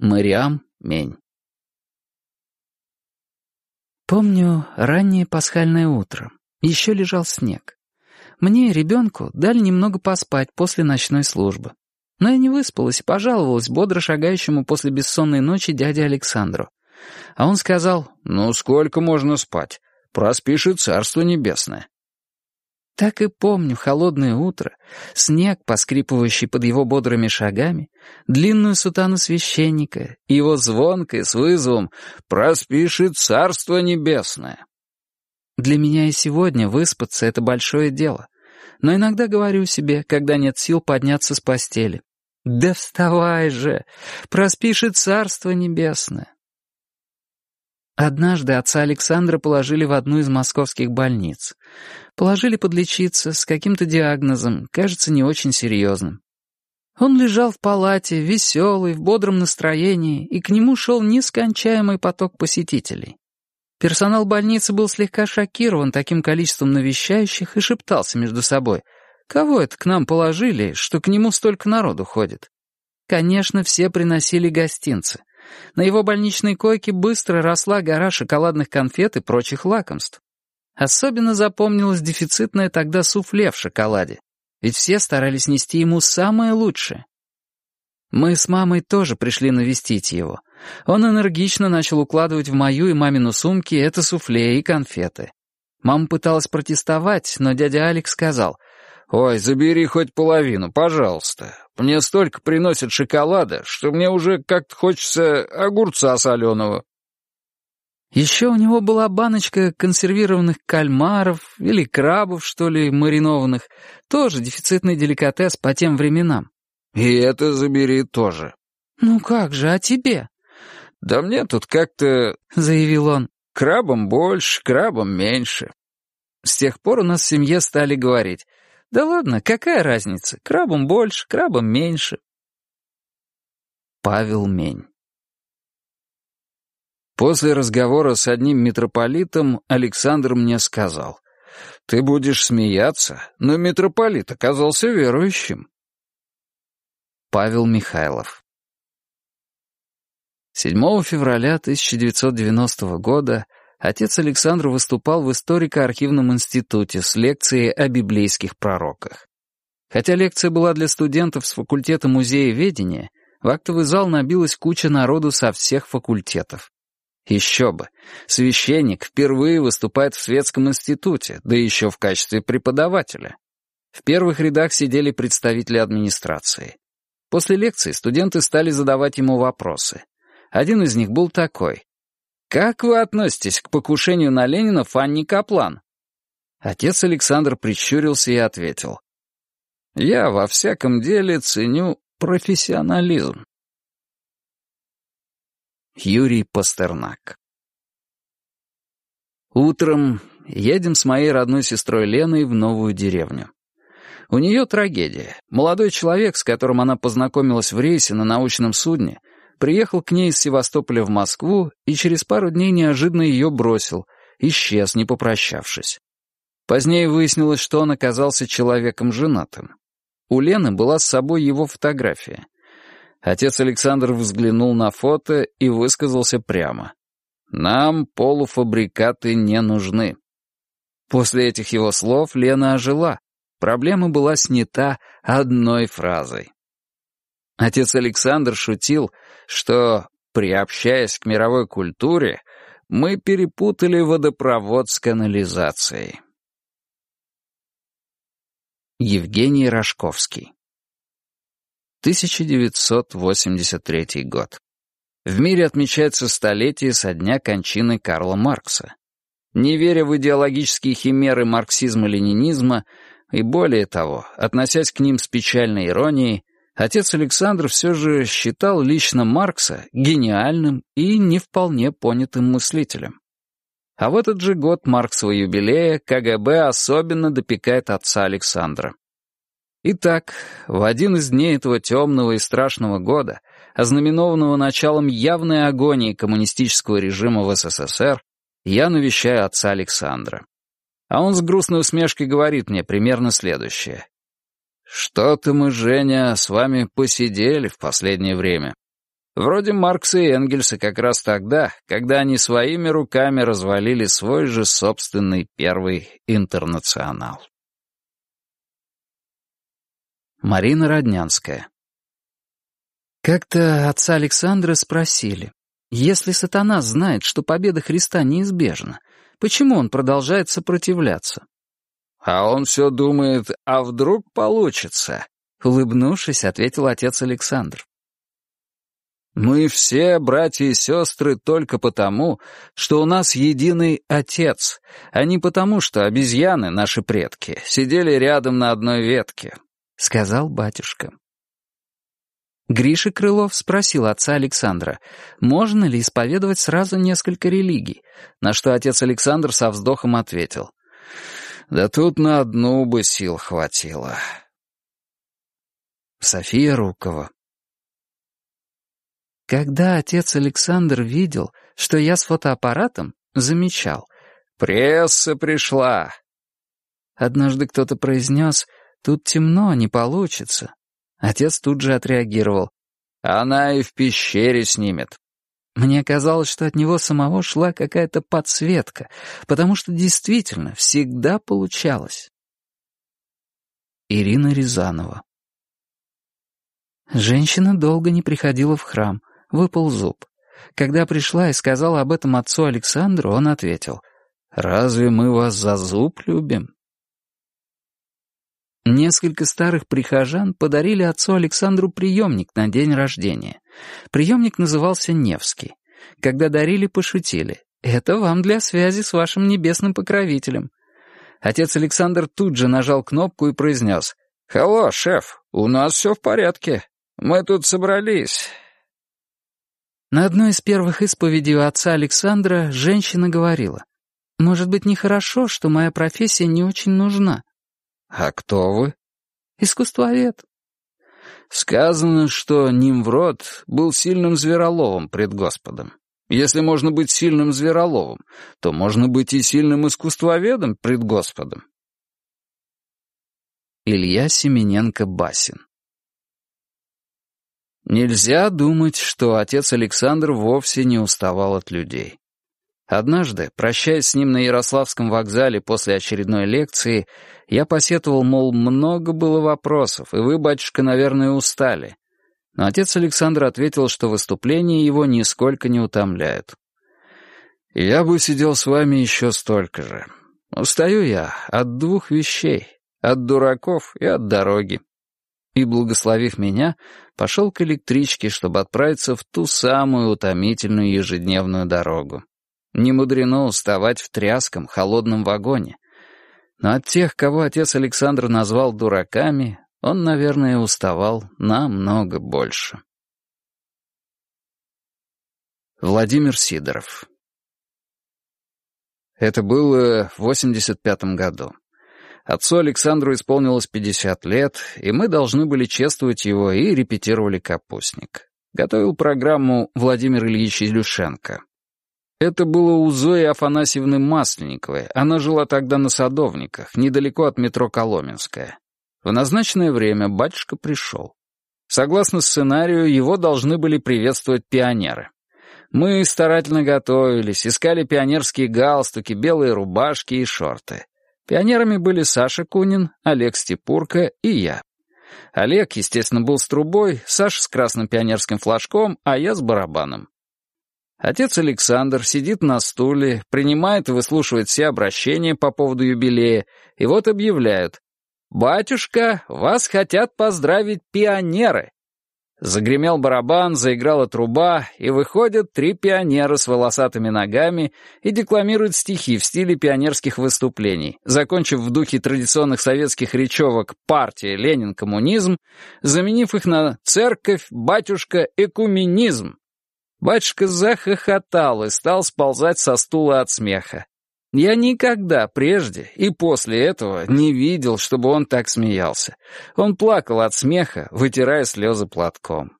Мариам Мень. Помню раннее пасхальное утро. Еще лежал снег. Мне, ребенку, дали немного поспать после ночной службы. Но я не выспалась и пожаловалась бодро шагающему после бессонной ночи дяде Александру. А он сказал, «Ну, сколько можно спать? Проспишь и Царство Небесное». Так и помню холодное утро, снег, поскрипывающий под его бодрыми шагами, длинную сутану священника и его звонкое с вызовом «Проспиши Царство Небесное». Для меня и сегодня выспаться — это большое дело. Но иногда говорю себе, когда нет сил подняться с постели. «Да вставай же! Проспиши Царство Небесное!» Однажды отца Александра положили в одну из московских больниц. Положили подлечиться с каким-то диагнозом, кажется, не очень серьезным. Он лежал в палате, веселый, в бодром настроении, и к нему шел нескончаемый поток посетителей. Персонал больницы был слегка шокирован таким количеством навещающих и шептался между собой. «Кого это к нам положили, что к нему столько народу ходит?» Конечно, все приносили гостинцы. На его больничной койке быстро росла гора шоколадных конфет и прочих лакомств. Особенно запомнилось дефицитное тогда суфле в шоколаде, ведь все старались нести ему самое лучшее. Мы с мамой тоже пришли навестить его. Он энергично начал укладывать в мою и мамину сумки это суфле и конфеты. Мама пыталась протестовать, но дядя Алекс сказал, «Ой, забери хоть половину, пожалуйста. Мне столько приносят шоколада, что мне уже как-то хочется огурца соленого». Еще у него была баночка консервированных кальмаров или крабов, что ли, маринованных. Тоже дефицитный деликатес по тем временам. «И это забери тоже». «Ну как же, а тебе?» «Да мне тут как-то...» — заявил он. «Крабом больше, крабом меньше». С тех пор у нас в семье стали говорить да ладно, какая разница? Крабом больше, крабом меньше. Павел Мень После разговора с одним митрополитом Александр мне сказал, «Ты будешь смеяться, но митрополит оказался верующим». Павел Михайлов 7 февраля 1990 года отец Александр выступал в историко-архивном институте с лекцией о библейских пророках. Хотя лекция была для студентов с факультета музея ведения, в актовый зал набилась куча народу со всех факультетов. Еще бы, священник впервые выступает в светском институте, да еще в качестве преподавателя. В первых рядах сидели представители администрации. После лекции студенты стали задавать ему вопросы. Один из них был такой. «Как вы относитесь к покушению на Ленина Фанни Каплан?» Отец Александр прищурился и ответил. «Я во всяком деле ценю профессионализм». Юрий Пастернак Утром едем с моей родной сестрой Леной в новую деревню. У нее трагедия. Молодой человек, с которым она познакомилась в рейсе на научном судне, приехал к ней из Севастополя в Москву и через пару дней неожиданно ее бросил, исчез, не попрощавшись. Позднее выяснилось, что он оказался человеком женатым. У Лены была с собой его фотография. Отец Александр взглянул на фото и высказался прямо. «Нам полуфабрикаты не нужны». После этих его слов Лена ожила. Проблема была снята одной фразой. Отец Александр шутил, что, приобщаясь к мировой культуре, мы перепутали водопровод с канализацией. Евгений Рожковский 1983 год. В мире отмечается столетие со дня кончины Карла Маркса. Не веря в идеологические химеры марксизма-ленинизма и, более того, относясь к ним с печальной иронией, Отец Александр все же считал лично Маркса гениальным и не вполне понятым мыслителем. А в этот же год Марксового юбилея КГБ особенно допекает отца Александра. Итак, в один из дней этого темного и страшного года, ознаменованного началом явной агонии коммунистического режима в СССР, я навещаю отца Александра. А он с грустной усмешкой говорит мне примерно следующее. «Что-то мы, Женя, с вами посидели в последнее время. Вроде Маркса и Энгельса как раз тогда, когда они своими руками развалили свой же собственный первый интернационал. Марина Роднянская Как-то отца Александра спросили, если сатана знает, что победа Христа неизбежна, почему он продолжает сопротивляться? А он все думает, а вдруг получится? Улыбнувшись, ответил отец Александр. Мы все братья и сестры только потому, что у нас единый отец, а не потому, что обезьяны, наши предки, сидели рядом на одной ветке», — сказал батюшка. Гриша Крылов спросил отца Александра, можно ли исповедовать сразу несколько религий, на что отец Александр со вздохом ответил, «Да тут на одну бы сил хватило». София Рукова когда отец Александр видел, что я с фотоаппаратом, замечал. «Пресса пришла!» Однажды кто-то произнес «Тут темно, не получится». Отец тут же отреагировал. «Она и в пещере снимет». Мне казалось, что от него самого шла какая-то подсветка, потому что действительно всегда получалось. Ирина Рязанова Женщина долго не приходила в храм выпал зуб. Когда пришла и сказала об этом отцу Александру, он ответил, «Разве мы вас за зуб любим?» Несколько старых прихожан подарили отцу Александру приемник на день рождения. Приемник назывался «Невский». Когда дарили, пошутили. «Это вам для связи с вашим небесным покровителем». Отец Александр тут же нажал кнопку и произнес. «Халло, шеф, у нас все в порядке. Мы тут собрались. На одной из первых исповедей у отца Александра женщина говорила, «Может быть, нехорошо, что моя профессия не очень нужна». «А кто вы?» «Искусствовед». Сказано, что Нимврод был сильным звероловом пред Господом. Если можно быть сильным звероловом, то можно быть и сильным искусствоведом пред Господом. Илья Семененко-Басин Нельзя думать, что отец Александр вовсе не уставал от людей. Однажды, прощаясь с ним на Ярославском вокзале после очередной лекции, я посетовал, мол, много было вопросов, и вы, батюшка, наверное, устали. Но отец Александр ответил, что выступления его нисколько не утомляют. «Я бы сидел с вами еще столько же. Устаю я от двух вещей — от дураков и от дороги и, благословив меня, пошел к электричке, чтобы отправиться в ту самую утомительную ежедневную дорогу. Не мудрено уставать в тряском, холодном вагоне. Но от тех, кого отец Александр назвал дураками, он, наверное, уставал намного больше. Владимир Сидоров Это было в 85-м году. Отцу Александру исполнилось 50 лет, и мы должны были чествовать его и репетировали «Капустник». Готовил программу Владимир Ильич Илюшенко. Это было у Зои Афанасьевны Масленниковой. Она жила тогда на Садовниках, недалеко от метро Коломенская. В назначенное время батюшка пришел. Согласно сценарию, его должны были приветствовать пионеры. Мы старательно готовились, искали пионерские галстуки, белые рубашки и шорты. Пионерами были Саша Кунин, Олег Степурко и я. Олег, естественно, был с трубой, Саша с красным пионерским флажком, а я с барабаном. Отец Александр сидит на стуле, принимает и выслушивает все обращения по поводу юбилея, и вот объявляют. «Батюшка, вас хотят поздравить пионеры!» Загремел барабан, заиграла труба, и выходят три пионера с волосатыми ногами и декламируют стихи в стиле пионерских выступлений, закончив в духе традиционных советских речевок «Партия, Ленин, коммунизм», заменив их на «Церковь, батюшка, экуменизм». Батюшка захохотал и стал сползать со стула от смеха. Я никогда прежде и после этого не видел, чтобы он так смеялся. Он плакал от смеха, вытирая слезы платком.